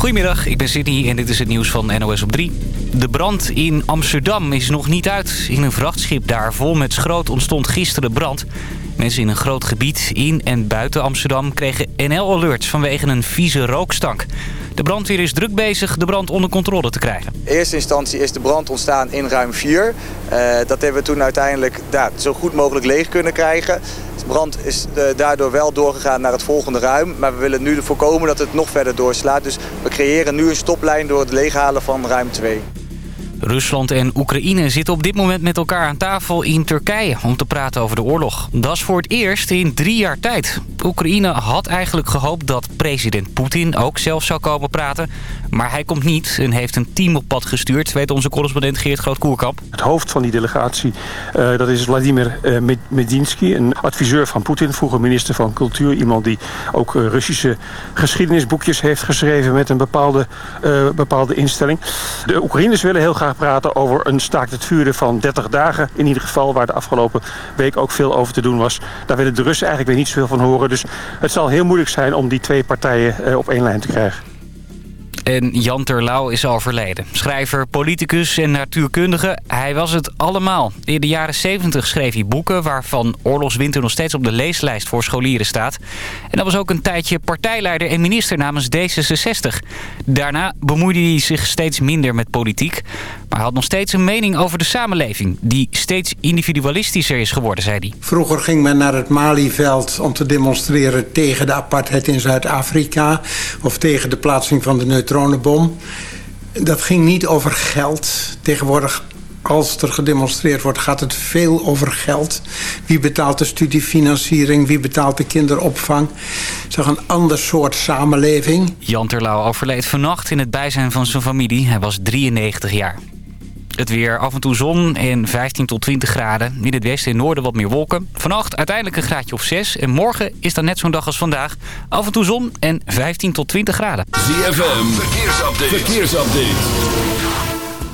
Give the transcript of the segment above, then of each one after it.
Goedemiddag, ik ben Sydney en dit is het nieuws van NOS op 3. De brand in Amsterdam is nog niet uit. In een vrachtschip daar vol met schroot ontstond gisteren brand. Mensen in een groot gebied in en buiten Amsterdam kregen NL-alerts vanwege een vieze rookstank. De brandweer is druk bezig de brand onder controle te krijgen. In eerste instantie is de brand ontstaan in ruim 4. Uh, dat hebben we toen uiteindelijk zo goed mogelijk leeg kunnen krijgen. De brand is uh, daardoor wel doorgegaan naar het volgende ruim. Maar we willen nu voorkomen dat het nog verder doorslaat. Dus we creëren nu een stoplijn door het leeghalen van ruim 2. Rusland en Oekraïne zitten op dit moment met elkaar aan tafel in Turkije om te praten over de oorlog. Dat is voor het eerst in drie jaar tijd. Oekraïne had eigenlijk gehoopt dat president Poetin ook zelf zou komen praten. Maar hij komt niet en heeft een team op pad gestuurd, weet onze correspondent Geert Groot-Koerkamp. Het hoofd van die delegatie, uh, dat is Vladimir uh, Medinsky, een adviseur van Poetin, vroeger minister van Cultuur. Iemand die ook uh, Russische geschiedenisboekjes heeft geschreven met een bepaalde, bepaalde instelling. De Oekraïners willen heel graag praten over een staakt het vuren van 30 dagen. In ieder geval waar de afgelopen week ook veel over te doen was. Daar willen de Russen eigenlijk weer niet zoveel van horen. Dus het zal heel moeilijk zijn om die twee partijen op één lijn te krijgen. En Jan Terlouw is overleden. Schrijver, politicus en natuurkundige. Hij was het allemaal. In de jaren 70 schreef hij boeken... waarvan Oorlogswinter nog steeds op de leeslijst voor scholieren staat. En dat was ook een tijdje partijleider en minister namens D66. Daarna bemoeide hij zich steeds minder met politiek. Maar had nog steeds een mening over de samenleving... die steeds individualistischer is geworden, zei hij. Vroeger ging men naar het Malieveld om te demonstreren... tegen de apartheid in Zuid-Afrika... of tegen de plaatsing van de neutronenbom. Dat ging niet over geld. Tegenwoordig als er gedemonstreerd wordt, gaat het veel over geld. Wie betaalt de studiefinanciering? Wie betaalt de kinderopvang? Het is een ander soort samenleving. Jan Terlouw overleed vannacht in het bijzijn van zijn familie. Hij was 93 jaar. Het weer af en toe zon en 15 tot 20 graden. In het westen en noorden wat meer wolken. Vannacht uiteindelijk een graadje of 6. En morgen is dan net zo'n dag als vandaag. Af en toe zon en 15 tot 20 graden. ZFM, verkeersupdate. verkeersupdate.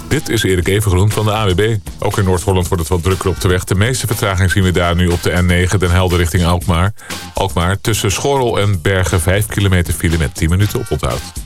Dit is Erik Evengroen van de AWB. Ook in Noord-Holland wordt het wat drukker op de weg. De meeste vertraging zien we daar nu op de N9, Den Helder richting Alkmaar. Alkmaar tussen Schorrel en Bergen 5 kilometer file met 10 minuten op onthoud.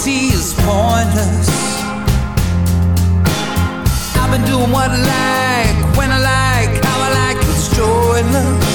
Captivity is pointless. I've been doing what I like, when I like, how I like, it's joyless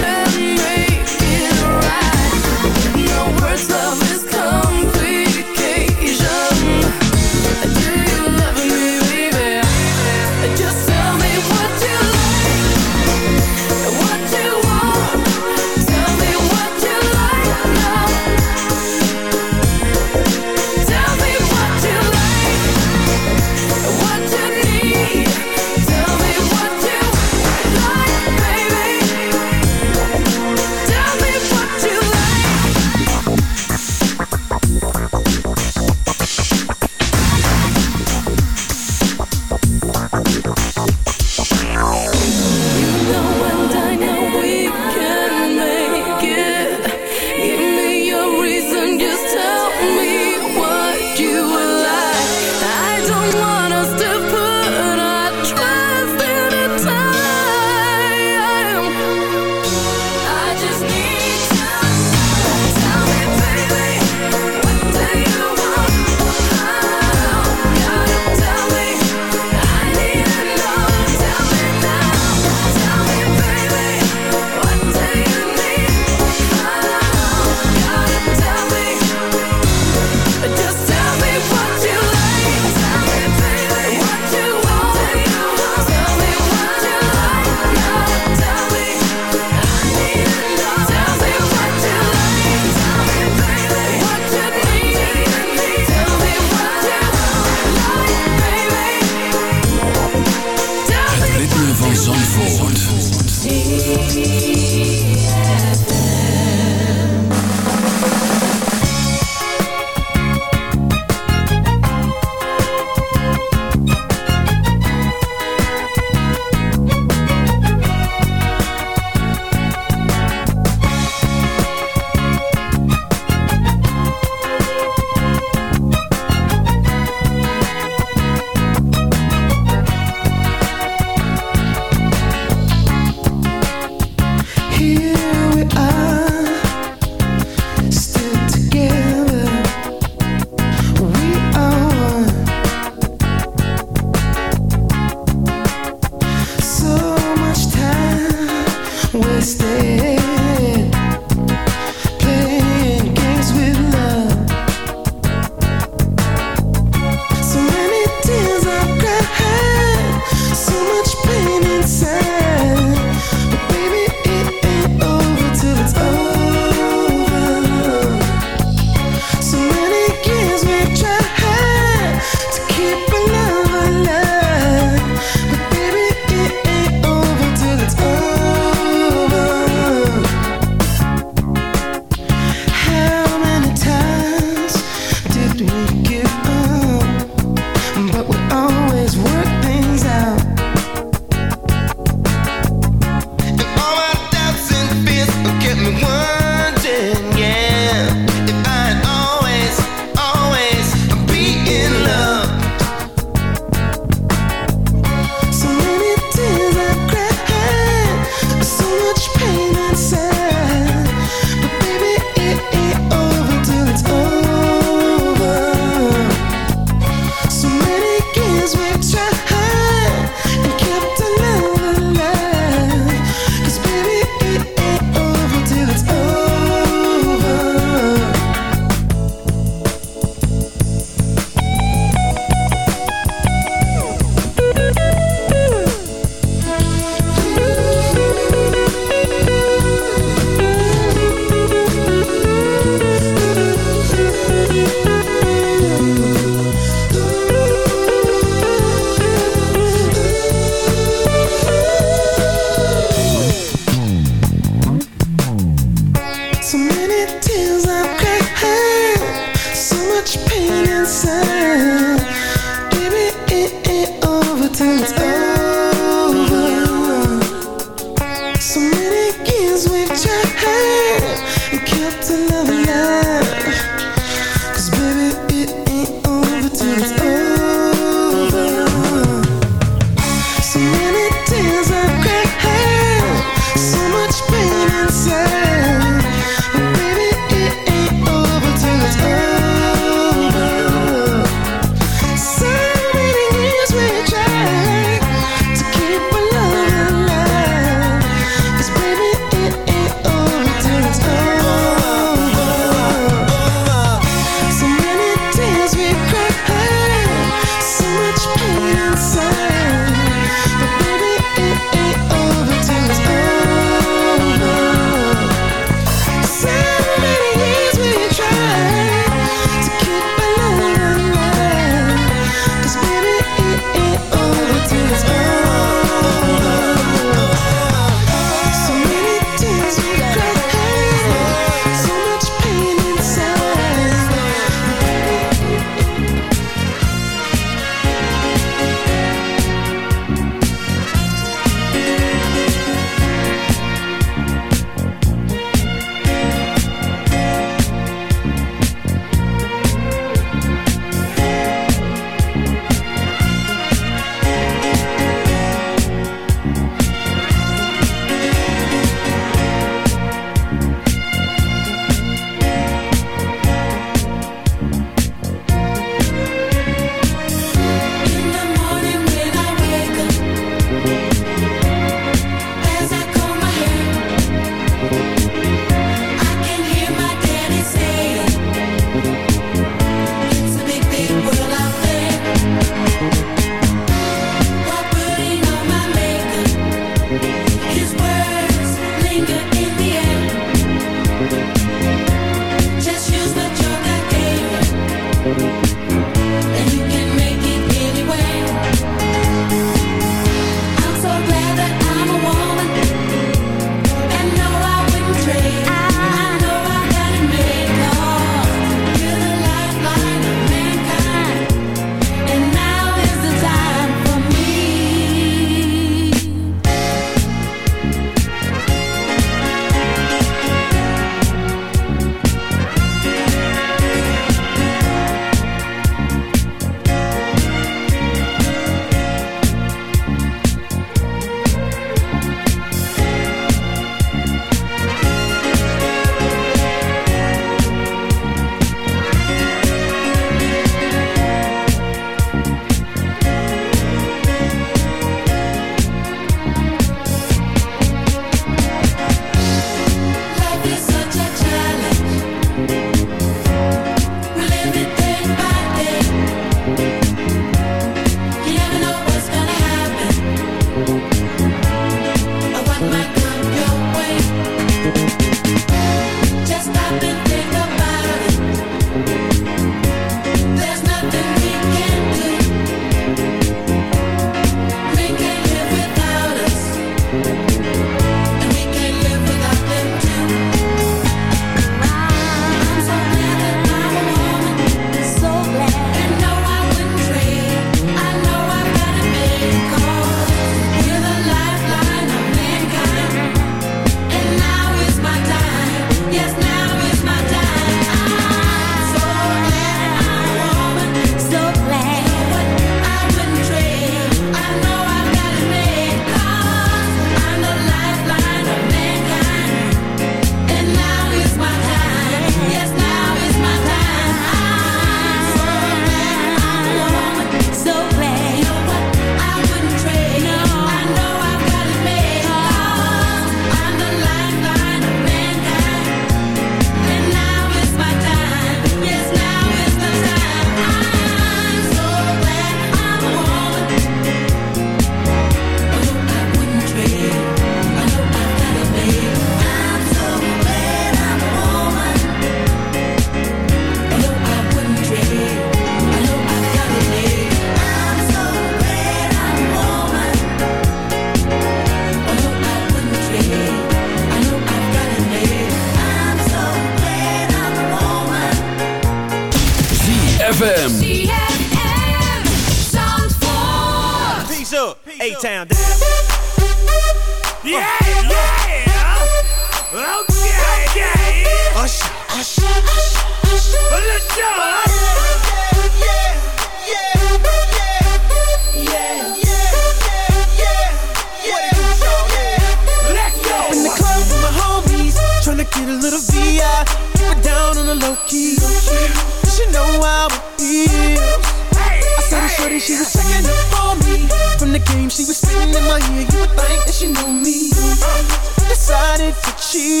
She was checking up for me from the game. She was spitting in my ear. You would think that she knew me. Uh, decided to cheat.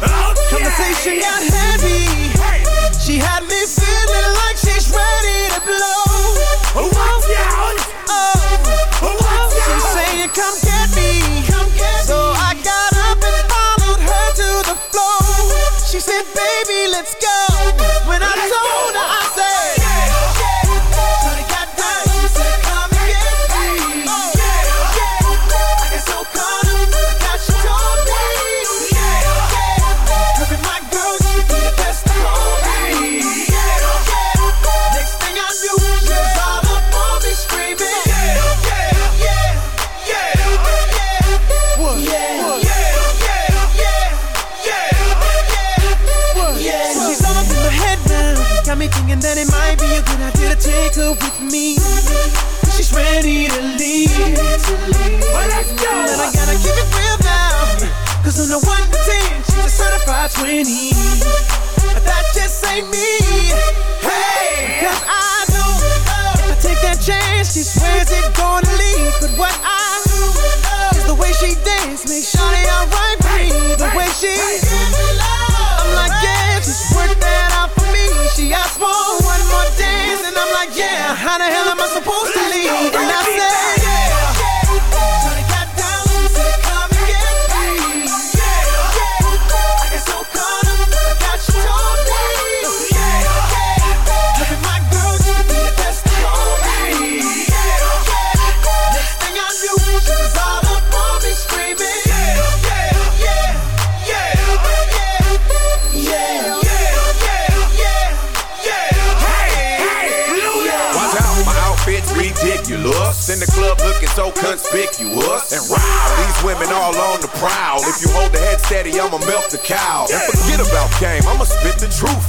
Oh, okay. Conversation got heavy. She had me feeling like she's ready to blow. by 20. That just ain't me. Hey, cause I know I take that chance, she swears it's gonna.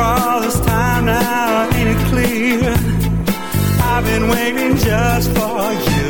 all this time now, ain't it clear? I've been waiting just for you.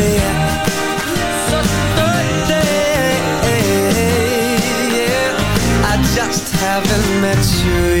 haven't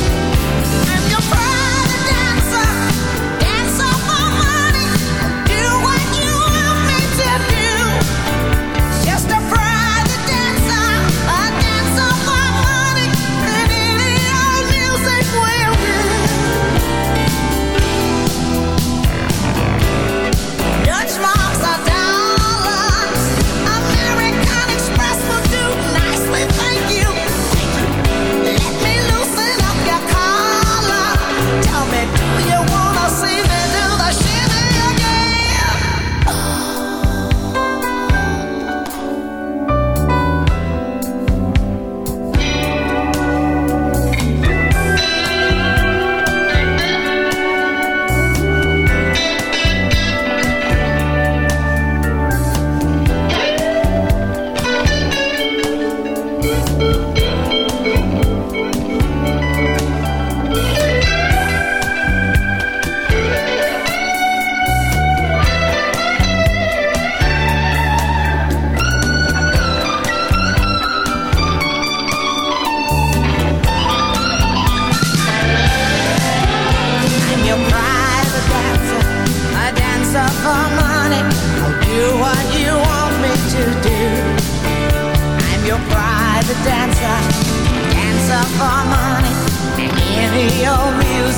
I'm your friend.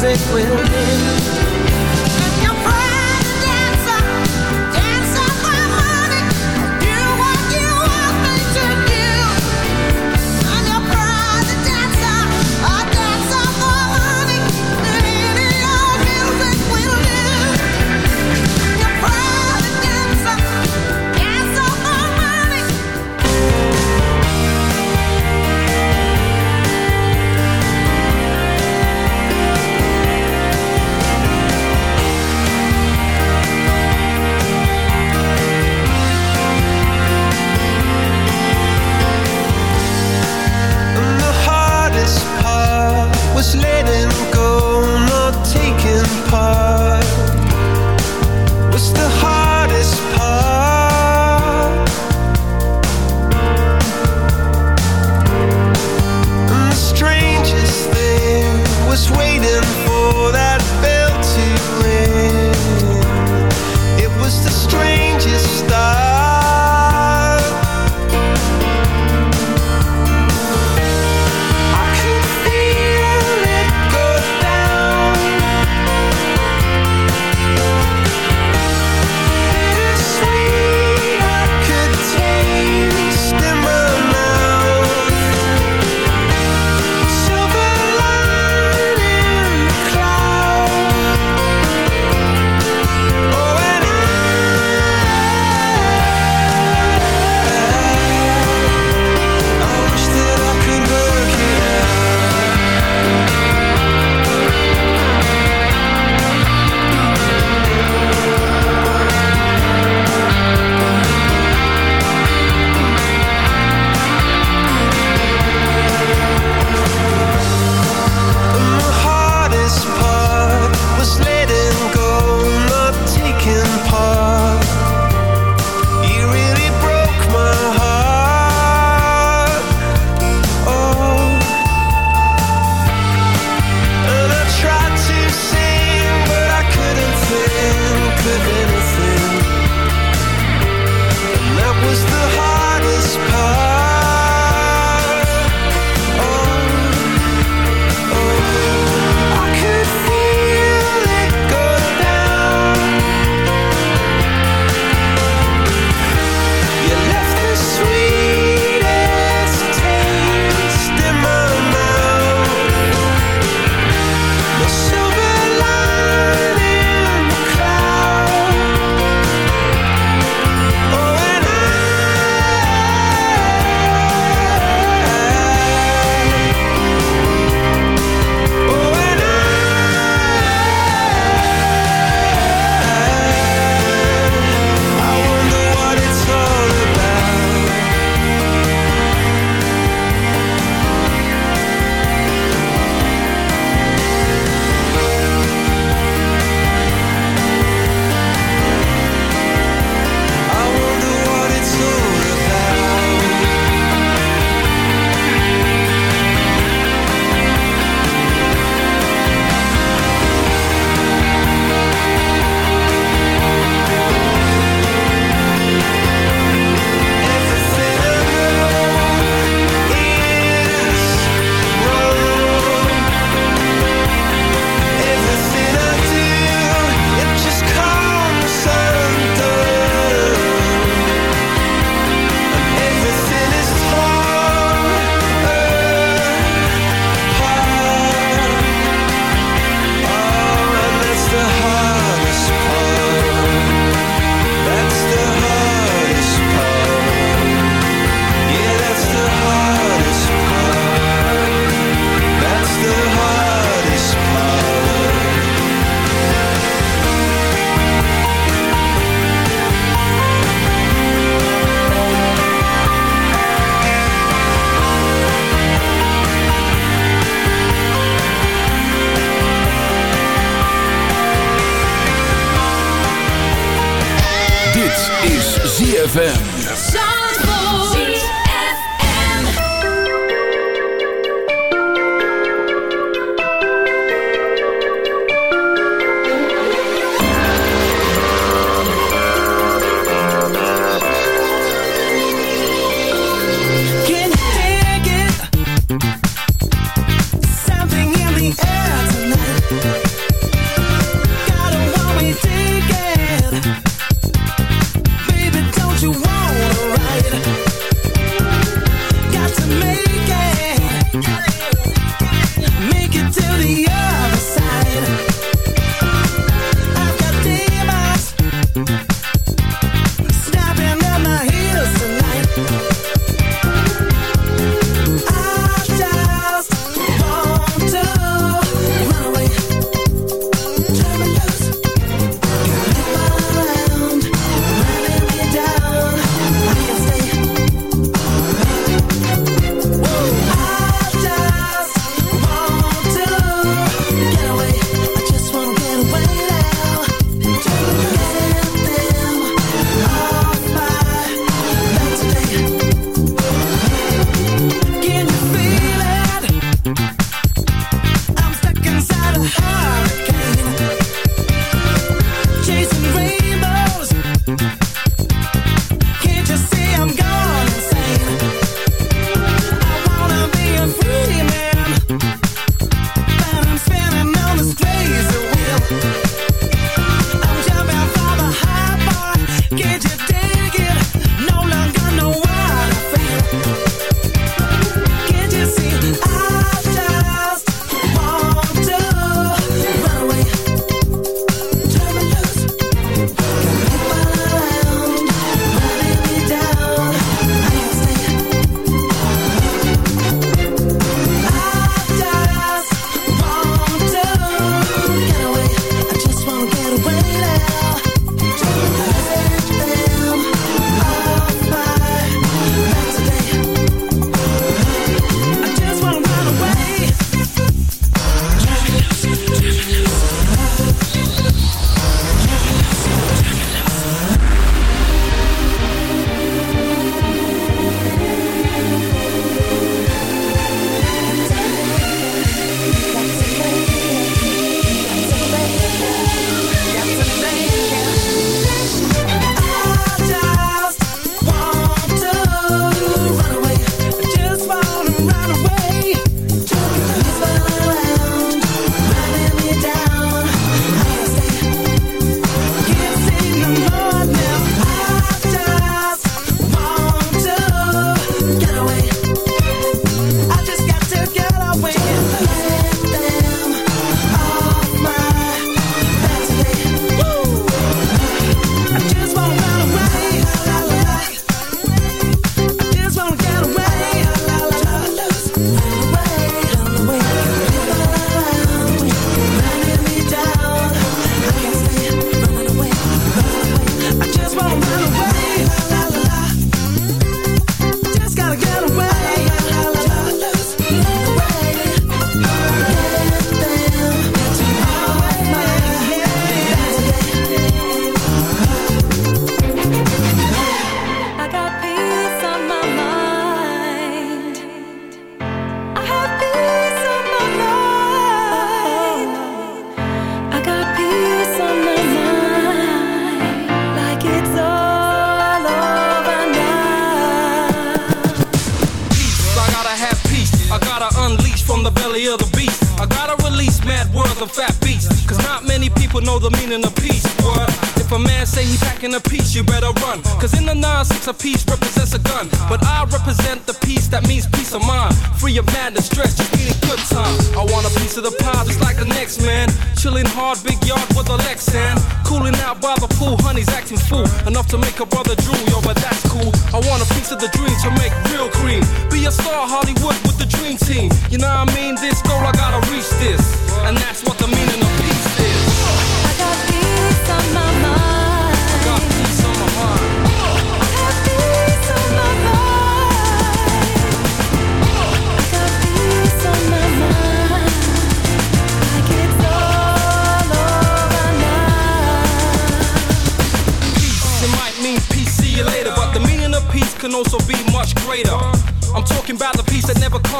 music will end